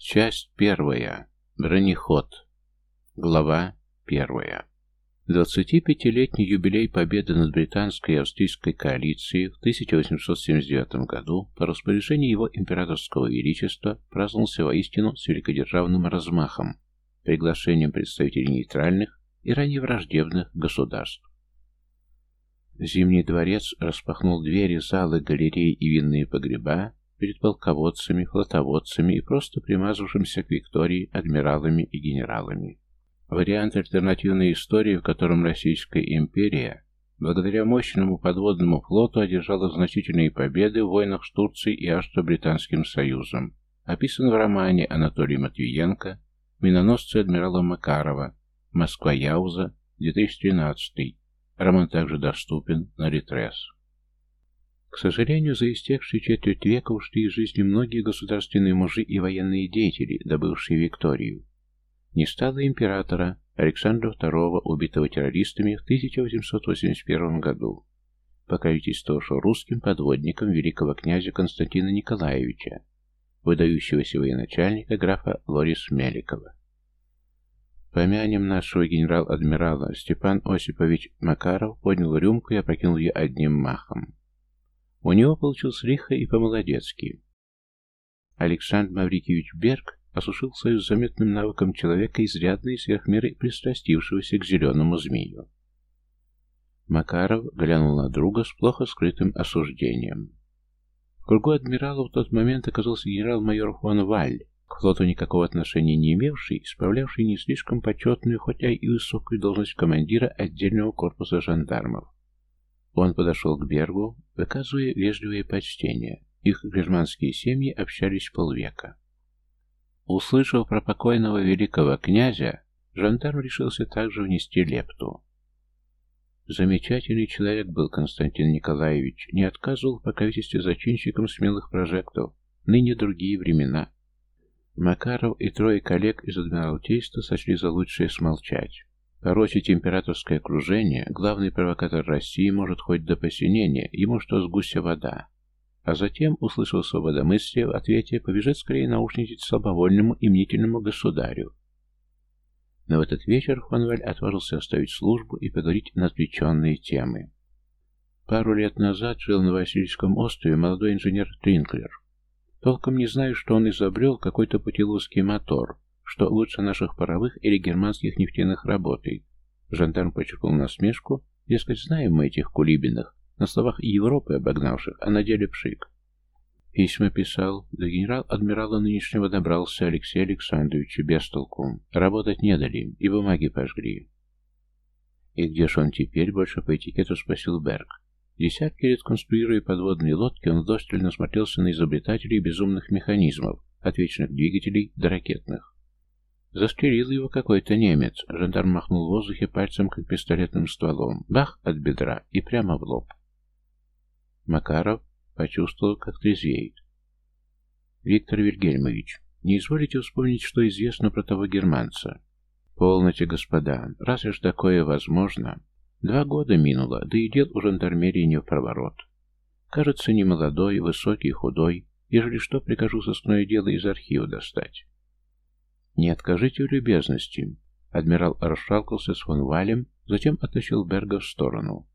Часть первая. Бронеход. Глава первая. 25-летний юбилей победы над британской и австрийской коалицией в 1879 году по распоряжению его императорского величества праздновался воистину с великодержавным размахом, приглашением представителей нейтральных и ранее враждебных государств. Зимний дворец распахнул двери, залы, галереи и винные погреба перед полководцами, флотоводцами и просто примазавшимся к Виктории адмиралами и генералами. Вариант альтернативной истории, в котором Российская империя, благодаря мощному подводному флоту, одержала значительные победы в войнах с Турцией и Австро-Британским Союзом, описан в романе Анатолия Матвиенко «Миноносцы адмирала Макарова», Москва-Яуза, 2013. Роман также доступен на Ритрес. К сожалению, за истекшие четверть века ушли из жизни многие государственные мужи и военные деятели, добывшие Викторию. Не стало императора Александра II, убитого террористами в 1881 году, покровительствовавшего русским подводникам великого князя Константина Николаевича, выдающегося военачальника графа Лорис Меликова. Помянем нашего генерал-адмирала. Степан Осипович Макаров поднял рюмку и опрокинул ее одним махом. У него получился лихо и по-молодецки. Александр Маврикиевич Берг осушил свою заметным навыком человека изрядно и сверхмеры пристрастившегося к зеленому змею. Макаров глянул на друга с плохо скрытым осуждением. В кругу адмирала в тот момент оказался генерал-майор фон Валь, к флоту никакого отношения не имевший, исправлявший не слишком почетную, хотя и высокую должность командира отдельного корпуса жандармов. Он подошел к Бергу, выказывая вежливое почтение. Их гражданские семьи общались полвека. Услышав про покойного великого князя, жандарм решился также внести лепту. Замечательный человек был Константин Николаевич, не отказывал в покровительстве зачинщикам смелых прожектов, ныне другие времена. Макаров и трое коллег из Адмиралтейства сочли за лучшее смолчать. Порочить императорское окружение, главный провокатор России может хоть до посинения, ему что с гуся вода. А затем, услышав свободомыслие, в ответе побежит скорее наушничать слабовольному и мнительному государю. Но в этот вечер Фонваль отважился оставить службу и поговорить на отвлеченные темы. Пару лет назад жил на Васильевском острове молодой инженер Тринклер. Толком не знаю, что он изобрел какой-то путилузский мотор, что лучше наших паровых или германских нефтяных работает. Жандарм почерпнул насмешку, дескать, знаем мы этих кулибиных, на словах Европы обогнавших, а на деле пшик. Письма писал, до генерал-адмирала нынешнего добрался Алексей Александрович без толку. Работать не дали, и бумаги пожгли. «И где ж он теперь?» — больше по этикету спросил Берг. Десятки лет конструируя подводные лодки, он вдостально смотрелся на изобретателей безумных механизмов, от вечных двигателей до ракетных. Застрелил его какой-то немец. Жандарм махнул в воздухе пальцем, как пистолетным стволом. Бах от бедра и прямо в лоб. Макаров почувствовал, как трезвеет. «Виктор Вильгельмович, не изволите вспомнить, что известно про того германца?» «Полноте, господа, разве ж такое возможно?» Два года минуло, да и дел у жандармерии не в проворот. Кажется, не молодой, высокий, худой, ежели что, прикажу сосное дело из архива достать. «Не откажите в любезности». Адмирал расшалкался с фон Валем, затем оттащил Берга в сторону.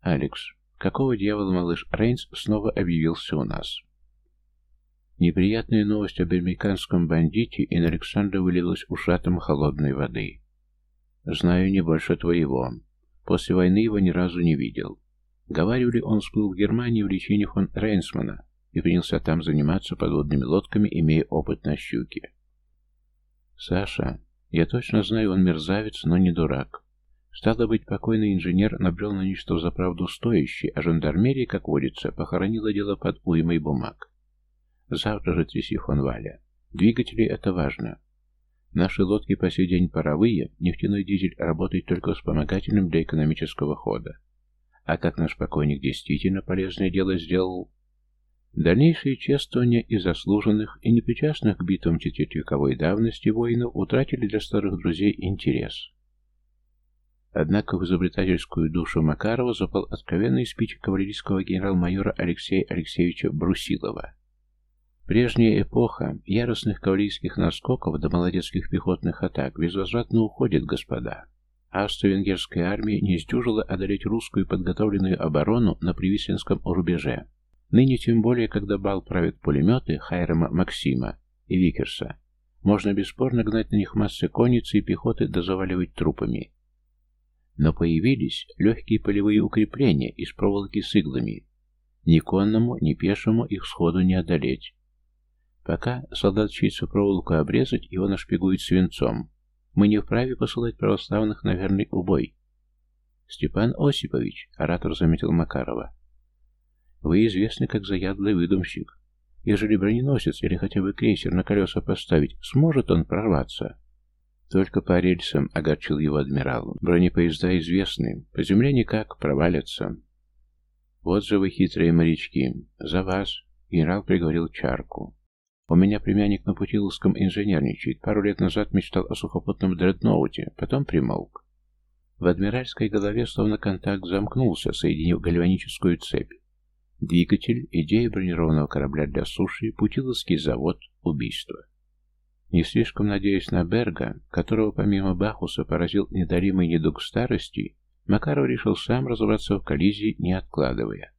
«Алекс, какого дьявола малыш Рейнс снова объявился у нас?» Неприятная новость об американском бандите и на Александра вылилась ушатом холодной воды. «Знаю не больше твоего. После войны его ни разу не видел. Говаривали, он всплыл в Германии в лечении фон Рейнсмана и принялся там заниматься подводными лодками, имея опыт на щуке. Саша, я точно знаю, он мерзавец, но не дурак. Стало быть, покойный инженер набрел на ничто за правду стоящий, а жандармерия, как водится, похоронила дело под уймой бумаг. Завтра же тряси фон Валя. Двигатели — это важно. Наши лодки по сей день паровые, нефтяной дизель работает только вспомогательным для экономического хода. А как наш покойник действительно полезное дело сделал, Дальнейшие чествования и заслуженных, и непричастных к битвам четвертьвековой давности воинов утратили для старых друзей интерес. Однако в изобретательскую душу Макарова запал откровенный спич кавалерийского генерал-майора Алексея Алексеевича Брусилова. Прежняя эпоха яростных кавалерийских наскоков до молодецких пехотных атак безвозвратно уходит, господа. Австро-венгерская армия не сдюжила одолеть русскую подготовленную оборону на Привисленском рубеже. Ныне тем более, когда бал правят пулеметы Хайрама Максима и Викерса, можно бесспорно гнать на них массы конницы и пехоты да заваливать трупами. Но появились легкие полевые укрепления из проволоки с иглами. Ни конному, ни пешему их сходу не одолеть. Пока солдат чьется проволоку обрезать, его нашпигуют свинцом. Мы не вправе посылать православных на верный убой. Степан Осипович, оратор заметил Макарова. Вы известны как заядлый выдумщик. Ежели броненосец или хотя бы крейсер на колеса поставить, сможет он прорваться? Только по рельсам огорчил его адмирал. Бронепоезда известны, по земле никак, провалятся. Вот же вы хитрые морячки. За вас, генерал приговорил чарку. У меня племянник на Путиловском инженерничает. Пару лет назад мечтал о сухопутном дредноуте, потом примолк. В адмиральской голове словно контакт замкнулся, соединив гальваническую цепь. Двигатель, идея бронированного корабля для суши, Путиловский завод, убийство. Не слишком надеясь на Берга, которого помимо Бахуса поразил недалимый недуг старости, Макаров решил сам разобраться в коллизии, не откладывая.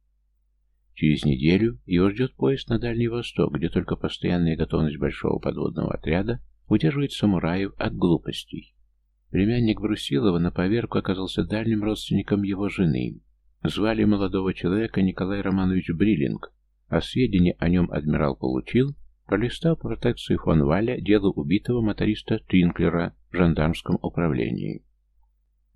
Через неделю его ждет поезд на Дальний Восток, где только постоянная готовность большого подводного отряда удерживает самураев от глупостей. Племянник Брусилова на поверку оказался дальним родственником его жены, Звали молодого человека Николай Романович Бриллинг, а сведения о нем адмирал получил, пролистав по протекции фон Валя дело убитого моториста Тринклера в жандармском управлении.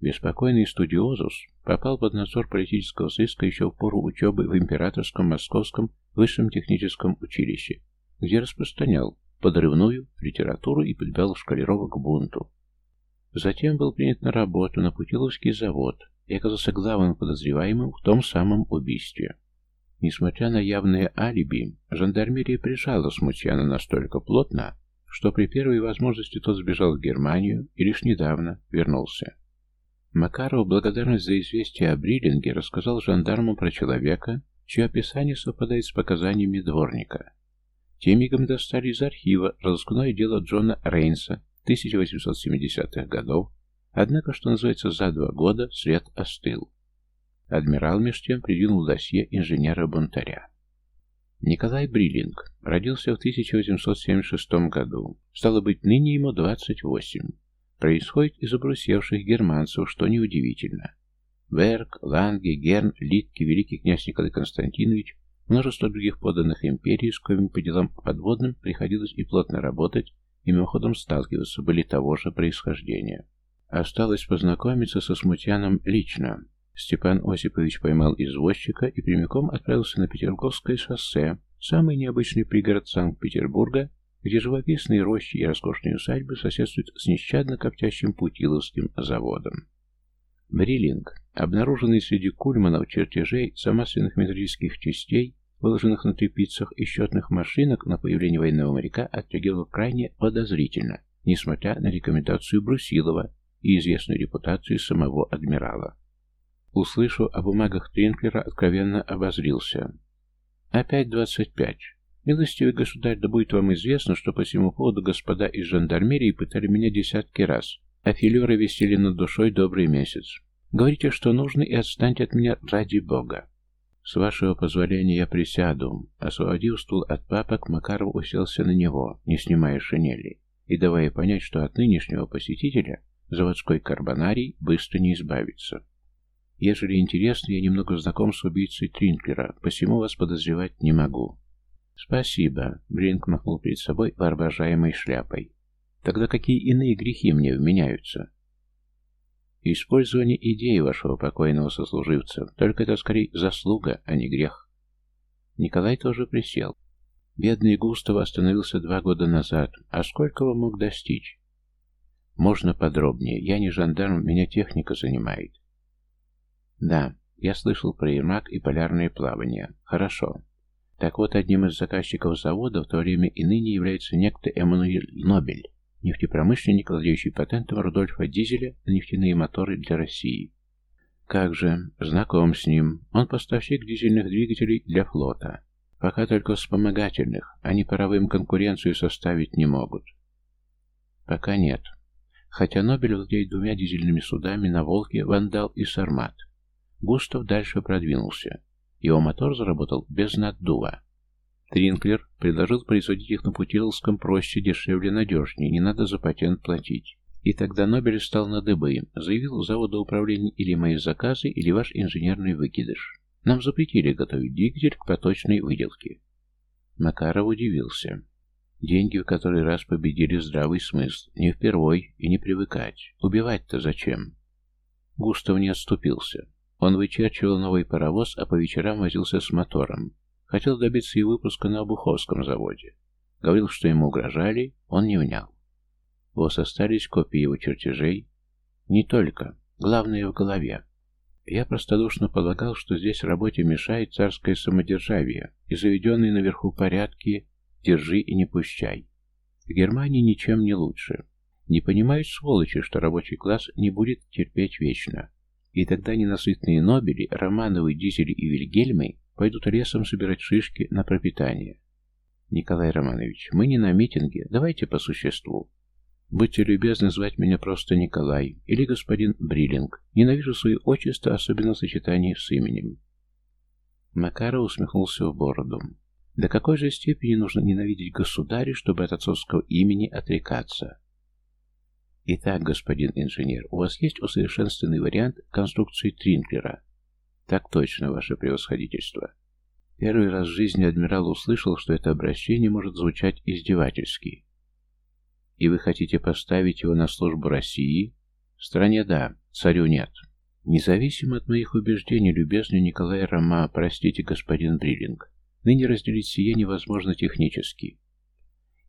Беспокойный студиозус попал под надзор политического сыска еще в пору учебы в Императорском Московском высшем техническом училище, где распространял подрывную литературу и подбивал шкалеров к бунту. Затем был принят на работу на Путиловский завод, и оказался главным подозреваемым в том самом убийстве. Несмотря на явное алиби, жандармерия прижала Смутьяна настолько плотно, что при первой возможности тот сбежал в Германию и лишь недавно вернулся. Макаров, благодарность за известие о Бриллинге, рассказал жандармам про человека, чье описание совпадает с показаниями дворника. Те мигом достали из архива разыскное дело Джона Рейнса 1870-х годов, Однако, что называется, за два года след остыл. Адмирал меж тем придвинул досье инженера-бунтаря. Николай Бриллинг родился в 1876 году. Стало быть, ныне ему 28. Происходит из обрусевших германцев, что неудивительно. Берг, Ланге, Герн, Литки, великий князь Николай Константинович, множество других поданных империй, с коими по делам подводным приходилось и плотно работать, и мимоходом сталкиваться, были того же происхождения. Осталось познакомиться со смутьяном лично. Степан Осипович поймал извозчика и прямиком отправился на Петерговское шоссе, самый необычный пригород Санкт-Петербурга, где живописные рощи и роскошные усадьбы соседствуют с нещадно коптящим Путиловским заводом. Бриллинг, обнаруженный среди кульманов чертежей самосвенных металлических частей, выложенных на тряпицах и счетных машинок на появление военного моряка, отреагировал крайне подозрительно, несмотря на рекомендацию Брусилова, и известную репутацию самого адмирала. Услышав о бумагах Тринклера, откровенно обозрился. «Опять двадцать пять. Милостивый государь, да будет вам известно, что по всему поводу господа из жандармерии пытали меня десятки раз, а филеры висели над душой добрый месяц. Говорите, что нужно, и отстаньте от меня ради бога. С вашего позволения я присяду. Освободив стул от папок, Макаров уселся на него, не снимая шинели, и давая понять, что от нынешнего посетителя заводской карбонарий быстро не избавится. Ежели интересно, я немного знаком с убийцей Тринклера, посему вас подозревать не могу. Спасибо, Бринк махнул перед собой воображаемой шляпой. Тогда какие иные грехи мне вменяются? Использование идеи вашего покойного сослуживца, только это скорее заслуга, а не грех. Николай тоже присел. Бедный Густав остановился два года назад, а сколько он мог достичь? Можно подробнее? Я не жандарм, меня техника занимает. Да, я слышал про Ермак и полярное плавание. Хорошо. Так вот, одним из заказчиков завода в то время и ныне является некто Эммануэль Нобель, нефтепромышленник, владеющий патентом Рудольфа Дизеля на нефтяные моторы для России. Как же, знаком с ним. Он поставщик дизельных двигателей для флота. Пока только вспомогательных, они паровым конкуренцию составить не могут. Пока нет. Хотя Нобель владеет двумя дизельными судами на «Волге», «Вандал» и «Сармат». Густав дальше продвинулся. Его мотор заработал без наддува. Тринклер предложил производить их на Путиловском проще, дешевле, надежнее, не надо за патент платить. И тогда Нобель стал на дыбы, заявил заводу управления или мои заказы, или ваш инженерный выкидыш. Нам запретили готовить двигатель к поточной выделке. Макаров удивился. Деньги в который раз победили здравый смысл. Не впервой и не привыкать. Убивать-то зачем? Густав не отступился. Он вычерчивал новый паровоз, а по вечерам возился с мотором. Хотел добиться и выпуска на Обуховском заводе. Говорил, что ему угрожали, он не внял. Вас остались копии его чертежей? Не только. Главное в голове. Я простодушно полагал, что здесь работе мешает царское самодержавие и заведенные наверху порядки «держи и не пущай». В Германии ничем не лучше. Не понимают сволочи, что рабочий класс не будет терпеть вечно. И тогда ненасытные Нобели, Романовы, Дизели и Вильгельмы пойдут лесом собирать шишки на пропитание. Николай Романович, мы не на митинге, давайте по существу. Будьте любезны звать меня просто Николай или господин Бриллинг. Ненавижу свое отчество, особенно в сочетании с именем. Макаров усмехнулся в бороду. До какой же степени нужно ненавидеть государя, чтобы от отцовского имени отрекаться? Итак, господин инженер, у вас есть усовершенствованный вариант конструкции Тринклера? Так точно, ваше превосходительство. Первый раз в жизни адмирал услышал, что это обращение может звучать издевательски. И вы хотите поставить его на службу России? Стране да, царю нет. Независимо от моих убеждений, любезный Николай Рома, простите, господин Бриллинг, ныне разделить сие невозможно технически.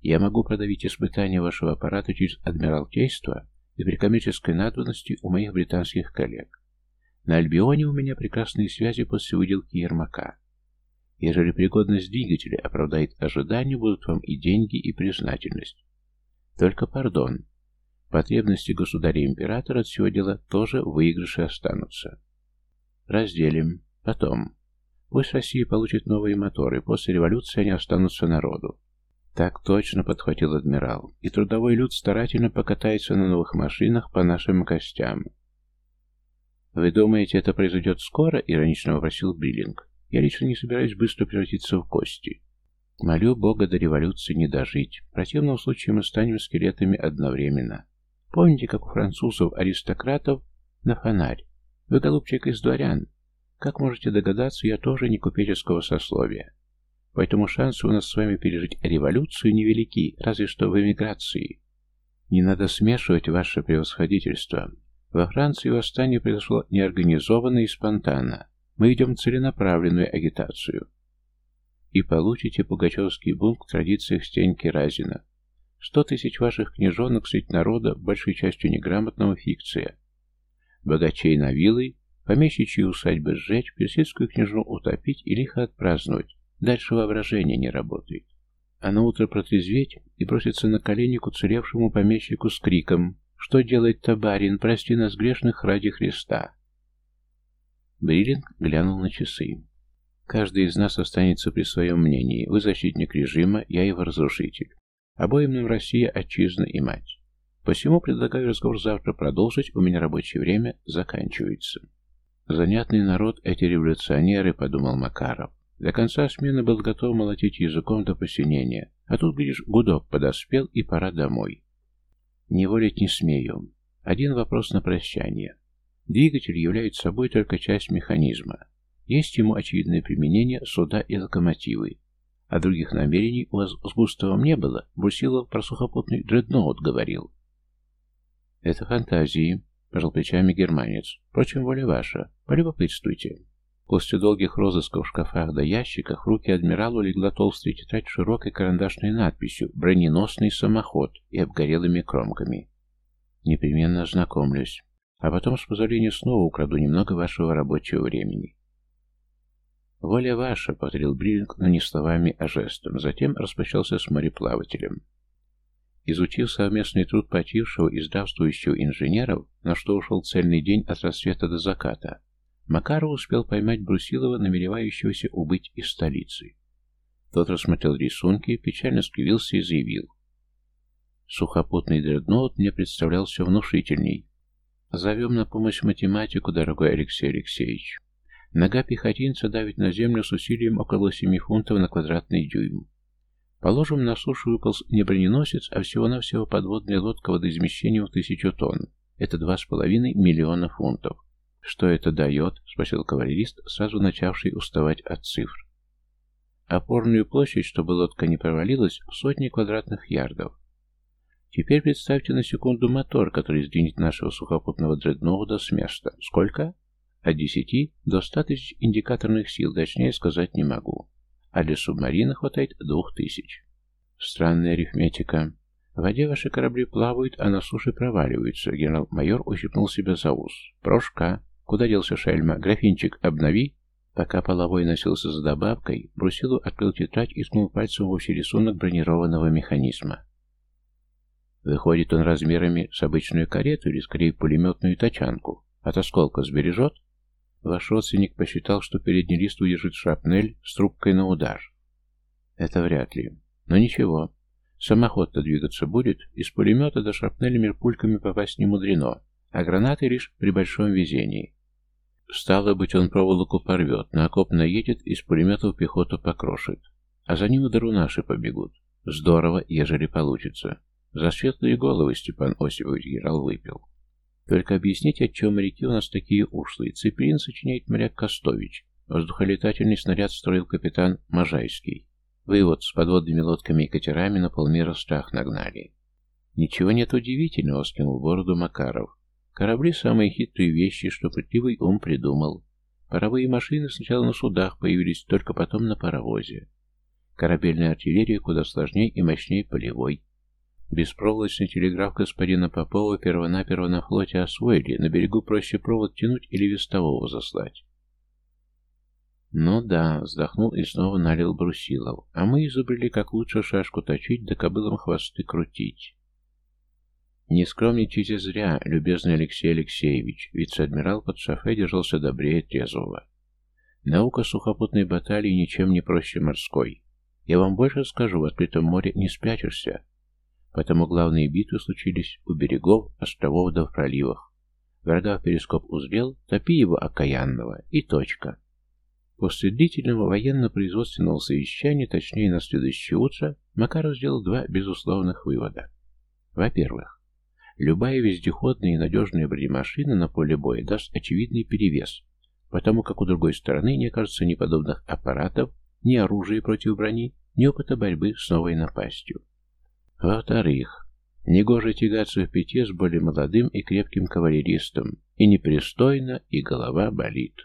Я могу продавить испытания вашего аппарата через Адмиралтейство и при коммерческой надобности у моих британских коллег. На Альбионе у меня прекрасные связи после выделки Ермака. Ежели пригодность двигателя оправдает ожидания, будут вам и деньги, и признательность. Только пардон. Потребности государя-императора от всего дела тоже в выигрыше останутся. Разделим. Потом. Пусть Россия получит новые моторы, после революции они останутся народу. Так точно подхватил адмирал. И трудовой люд старательно покатается на новых машинах по нашим костям. «Вы думаете, это произойдет скоро?» — иронично вопросил Бриллинг. «Я лично не собираюсь быстро превратиться в кости. Молю Бога до революции не дожить. В противном случае мы станем скелетами одновременно. Помните, как у французов аристократов на фонарь? Вы, голубчик, из дворян. Как можете догадаться, я тоже не купеческого сословия. Поэтому шансы у нас с вами пережить революцию невелики, разве что в эмиграции. Не надо смешивать ваше превосходительство. Во Франции восстание произошло неорганизованно и спонтанно. Мы ведем целенаправленную агитацию и получите пугачевский бунт в традициях Стеньки Разина. Сто тысяч ваших княжонок средь народа, большей частью неграмотного, фикция. Богачей на вилы, помещичьи усадьбы сжечь, персидскую княжну утопить и лихо отпраздновать. Дальше воображение не работает. А на утро протрезветь и броситься на колени к уцелевшему помещику с криком «Что делает-то, барин? Прости нас грешных ради Христа!» Бриллинг глянул на часы. Каждый из нас останется при своем мнении. Вы защитник режима, я его разрушитель. Обоим нам Россия, отчизна и мать. Посему предлагаю разговор завтра продолжить, у меня рабочее время заканчивается. Занятный народ эти революционеры, подумал Макаров. До конца смены был готов молотить языком до посинения, а тут, видишь, гудок подоспел и пора домой. Не волить не смею. Один вопрос на прощание. Двигатель является собой только часть механизма. Есть ему очевидное применение суда и локомотивы. А других намерений у вас с Густавом не было. Брусилов про сухопутный дредноут говорил. Это фантазии, пожал плечами германец. Впрочем, воля ваша. Полюбопытствуйте. После долгих розысков в шкафах да ящиках в руки адмиралу легла толстая тетрадь широкой карандашной надписью «Броненосный самоход» и обгорелыми кромками. Непременно ознакомлюсь. А потом, с позволения, снова украду немного вашего рабочего времени. «Воля ваша», — повторил Бриллинг, но не словами, а жестом. Затем распрощался с мореплавателем. Изучив совместный труд почившего и здравствующего инженеров, на что ушел цельный день от рассвета до заката, Макаров успел поймать Брусилова, намеревающегося убыть из столицы. Тот рассмотрел рисунки, печально скривился и заявил. Сухопутный дредноут мне представлялся внушительней. Зовем на помощь математику, дорогой Алексей Алексеевич. Нога пехотинца давит на землю с усилием около 7 фунтов на квадратный дюйм. Положим, на сушу выполз не броненосец, а всего-навсего подводная лодка водоизмещением в тысячу тонн. Это два с половиной миллиона фунтов. «Что это дает?» — спросил кавалерист, сразу начавший уставать от цифр. Опорную площадь, чтобы лодка не провалилась, в сотни квадратных ярдов. Теперь представьте на секунду мотор, который сдвинет нашего сухопутного дредноуда с места. Сколько? От 10 до 100 тысяч индикаторных сил, точнее сказать не могу. А для субмарины хватает 2000. Странная арифметика. В воде ваши корабли плавают, а на суше проваливаются. Генерал-майор ущипнул себя за ус. Прошка. Куда делся шельма? Графинчик, обнови. Пока половой носился за добавкой, Брусилу открыл тетрадь и ткнул пальцем в общий рисунок бронированного механизма. Выходит он размерами с обычную карету или, скорее, пулеметную тачанку. От осколка сбережет? Ваш родственник посчитал, что передний лист удержит шрапнель с трубкой на удар. Это вряд ли. Но ничего. Самоход-то двигаться будет, из пулемета до шрапнелями пульками попасть не мудрено, а гранаты лишь при большом везении. Стало быть, он проволоку порвет, на окоп наедет, из пулеметов пехоту покрошит. А за ним удару наши побегут. Здорово, ежели получится. За светлые головы Степан Осипович генерал выпил. Только объясните, от чего моряки у нас такие ушлые. Цепелин сочиняет моряк Костович. Воздухолетательный снаряд строил капитан Можайский. Вы вот с подводными лодками и катерами на полмира страх нагнали. Ничего нет удивительного, скинул бороду Макаров. Корабли — самые хитрые вещи, что пытливый ум придумал. Паровые машины сначала на судах появились, только потом на паровозе. Корабельная артиллерия куда сложнее и мощнее полевой. Беспроволочный телеграф господина Попова первонаперво на флоте освоили, на берегу проще провод тянуть или вестового заслать. «Ну да», — вздохнул и снова налил брусилов. «А мы изобрели, как лучше шашку точить, да кобылам хвосты крутить». «Не скромничайте зря, любезный Алексей Алексеевич», вице-адмирал под шофе держался добрее трезвого. «Наука сухопутной баталии ничем не проще морской. Я вам больше скажу, в открытом море не спрячешься, Поэтому главные битвы случились у берегов, островов да в проливах. Врага в перископ узрел, топи его окаянного, и точка. После длительного военно-производственного совещания, точнее на следующее утро, Макаров сделал два безусловных вывода. Во-первых, любая вездеходная и надежная бронемашина на поле боя даст очевидный перевес, потому как у другой стороны не окажется ни подобных аппаратов, ни оружия против брони, ни опыта борьбы с новой напастью. Во-вторых, негоже тягаться в пяти с более молодым и крепким кавалеристом, и непристойно, и голова болит.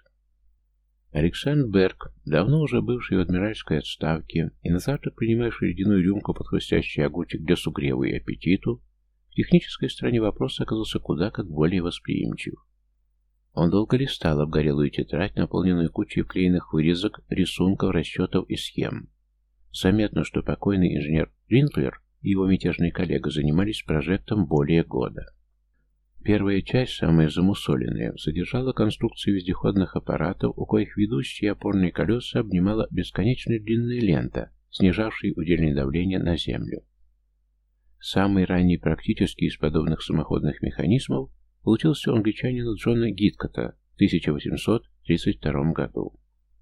Александр Берг, давно уже бывший в адмиральской отставке и на завтрак принимавший ледяную рюмку под хрустящий огурчик для сугрева и аппетиту, в технической стороне вопроса оказался куда как более восприимчив. Он долго листал обгорелую тетрадь, наполненную кучей вклеенных вырезок, рисунков, расчетов и схем. Заметно, что покойный инженер Ринклер и его мятежный коллега занимались прожектом более года. Первая часть, самая замусоленная, содержала конструкцию вездеходных аппаратов, у коих ведущие опорные колеса обнимала бесконечная длинная лента, снижавшая удельное давление на Землю. Самый ранний практически из подобных самоходных механизмов получился у англичанина Джона Гиткота в 1832 году.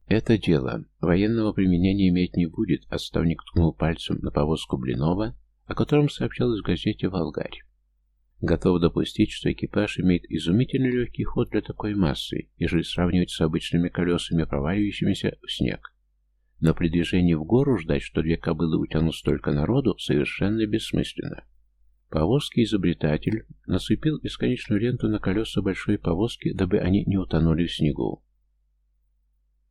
Это дело военного применения иметь не будет, отставник ткнул пальцем на повозку Блинова, о котором сообщалось в газете «Волгарь». Готов допустить, что экипаж имеет изумительно легкий ход для такой массы, ежели сравнивать с обычными колесами, проваливающимися в снег. Но при движении в гору ждать, что две кобылы утянут столько народу, совершенно бессмысленно. Повозки изобретатель насыпил бесконечную ленту на колеса большой повозки, дабы они не утонули в снегу.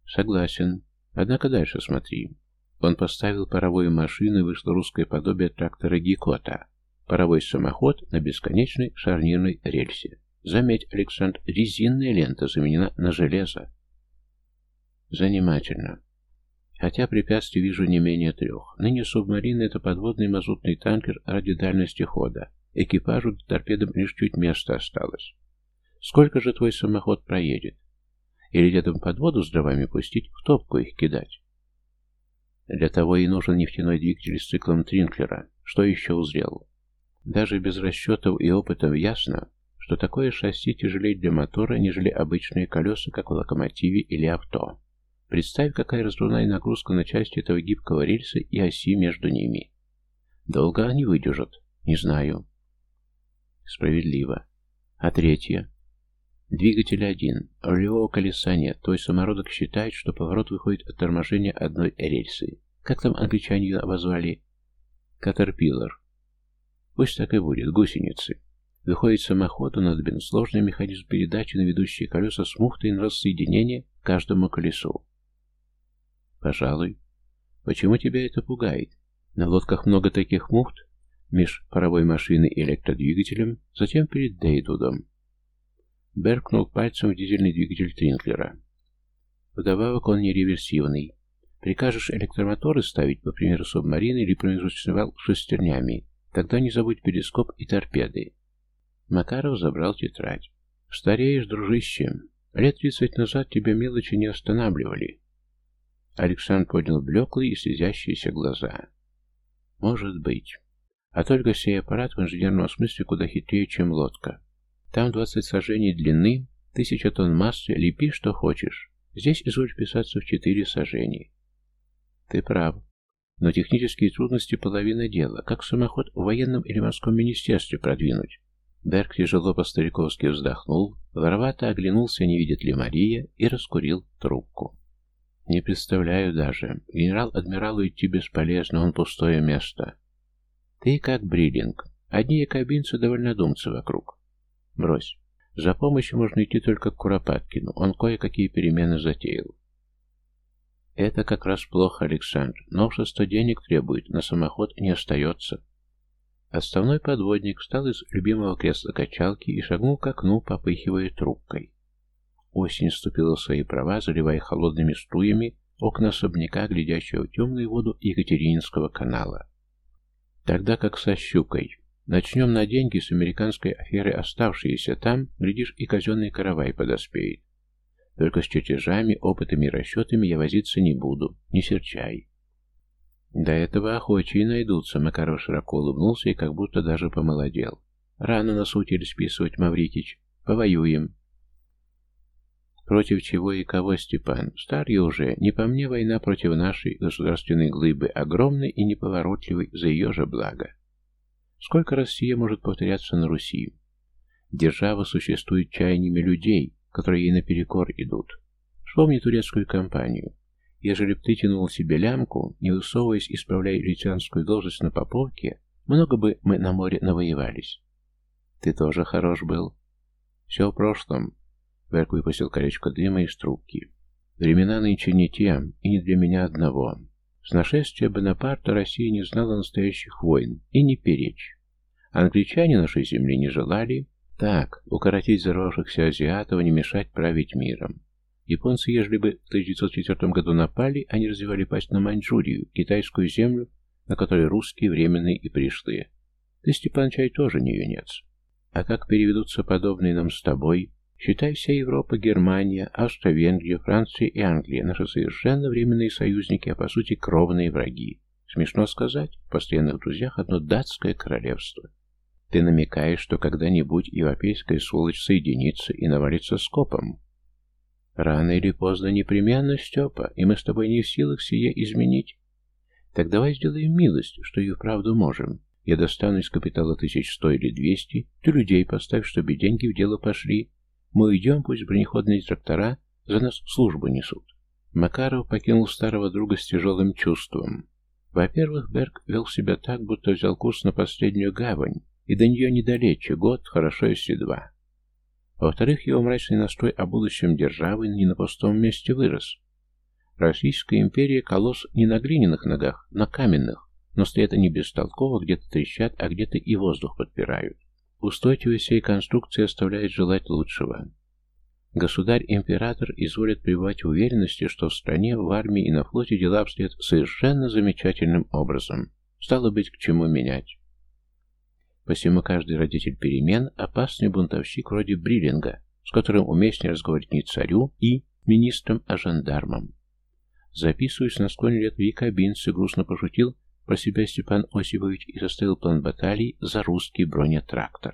Согласен. Однако дальше смотри. Он поставил паровую машину и вышло русское подобие трактора Гикота. Паровой самоход на бесконечной шарнирной рельсе. Заметь, Александр, резинная лента заменена на железо. Занимательно. Хотя препятствий вижу не менее трех. Ныне субмарина — это подводный мазутный танкер ради дальности хода. Экипажу торпедам лишь чуть места осталось. Сколько же твой самоход проедет? Или рядом под воду с дровами пустить, в топку их кидать? Для того и нужен нефтяной двигатель с циклом Тринклера. Что еще узрел? Даже без расчетов и опытов ясно, что такое шасси тяжелее для мотора, нежели обычные колеса, как в локомотиве или авто. Представь, какая разрывная нагрузка на части этого гибкого рельса и оси между ними. Долго они выдержат? Не знаю. Справедливо. А третье? Двигатель один. Рулевого колеса нет, то есть самородок считает, что поворот выходит от торможения одной рельсы. Как там англичане ее обозвали? Катерпиллар. Пусть так и будет, гусеницы. Выходит самоходу надобен сложный механизм передачи на ведущие колеса с муфтой на рассоединение каждому колесу. Пожалуй. Почему тебя это пугает? На лодках много таких муфт, меж паровой машиной и электродвигателем, затем перед Дейдудом. Беркнул пальцем в дизельный двигатель Тринклера. Вдобавок он не реверсивный. Прикажешь электромоторы ставить, по примеру субмарины или промежуточный вал шестернями, Тогда не забудь перископ и торпеды. Макаров забрал тетрадь. Стареешь, дружище. Лет тридцать назад тебя мелочи не останавливали. Александр поднял блеклые и слезящиеся глаза. Может быть. А только сей аппарат в инженерном смысле куда хитрее, чем лодка. Там двадцать сажений длины, тысяча тонн массы, лепи что хочешь. Здесь изволь вписаться в четыре сажений. Ты прав. Но технические трудности половина дела. Как самоход в военном или морском министерстве продвинуть? Берг тяжело по-стариковски вздохнул, воровато оглянулся, не видит ли Мария, и раскурил трубку. Не представляю даже. Генерал-адмиралу идти бесполезно, он пустое место. Ты как бриллинг. Одни якобинцы довольно думцы вокруг. Брось. За помощью можно идти только к Куропаткину. Он кое-какие перемены затеял. Это как раз плохо, Александр. Новшество денег требует, на самоход не остается. Отставной подводник встал из любимого кресла качалки и шагнул к окну, попыхивая трубкой. Осень вступила в свои права, заливая холодными струями окна особняка, глядящего в темную воду Екатерининского канала. Тогда как со щукой. Начнем на деньги с американской аферы, оставшиеся там, глядишь, и казенный каравай подоспеет. Только с чертежами, опытами и расчетами я возиться не буду. Не серчай. До этого охочие найдутся. Макаров широко улыбнулся и как будто даже помолодел. Рано нас учили списывать, Маврикич. Повоюем. Против чего и кого, Степан? Стар уже. Не по мне война против нашей государственной глыбы, огромной и неповоротливой за ее же благо. Сколько раз сие может повторяться на Руси? Держава существует чаяниями людей, которые ей наперекор идут. Вспомни турецкую компанию. Ежели б ты тянул себе лямку, не высовываясь, исправляя лейтенантскую должность на Поповке, много бы мы на море навоевались. Ты тоже хорош был. Все в прошлом. Берг выпустил колечко дыма из трубки. Времена нынче не те, и не для меня одного. С нашествия Бонапарта Россия не знала настоящих войн, и не перечь. Англичане нашей земли не желали, так, укоротить взорвавшихся азиатов, не мешать править миром. Японцы, ежели бы в 1904 году напали, они развивали пасть на Маньчжурию, китайскую землю, на которой русские временные и пришлые. Ты, Степан Чай, тоже не юнец. А как переведутся подобные нам с тобой? Считай, вся Европа, Германия, Австро-Венгрия, Франция и Англия наши совершенно временные союзники, а по сути кровные враги. Смешно сказать, в постоянных друзьях одно датское королевство. Ты намекаешь, что когда-нибудь европейская сволочь соединится и навалится скопом. Рано или поздно непременно, Степа, и мы с тобой не в силах сие изменить. Так давай сделаем милость, что и вправду можем. Я достану из капитала тысяч сто или двести, ты людей поставь, чтобы деньги в дело пошли. Мы уйдем, пусть бронеходные трактора за нас службу несут. Макаров покинул старого друга с тяжелым чувством. Во-первых, Берг вел себя так, будто взял курс на последнюю гавань, и до нее недалече, год, хорошо если два. Во-вторых, его мрачный настрой о будущем державы не на пустом месте вырос. Российская империя колосс не на глиняных ногах, на каменных, но стоят они бестолково, где-то трещат, а где-то и воздух подпирают. Устойчивость всей конструкции оставляет желать лучшего. Государь-император изволит пребывать в уверенности, что в стране, в армии и на флоте дела обстоят совершенно замечательным образом. Стало быть, к чему менять. Посему каждый родитель перемен – опасный бунтовщик вроде Бриллинга, с которым уместнее разговаривать не царю и министром, а жандармом. Записываясь на склоне лет в якобинцы, грустно пошутил про себя Степан Осипович и составил план баталий за русский бронетрактор.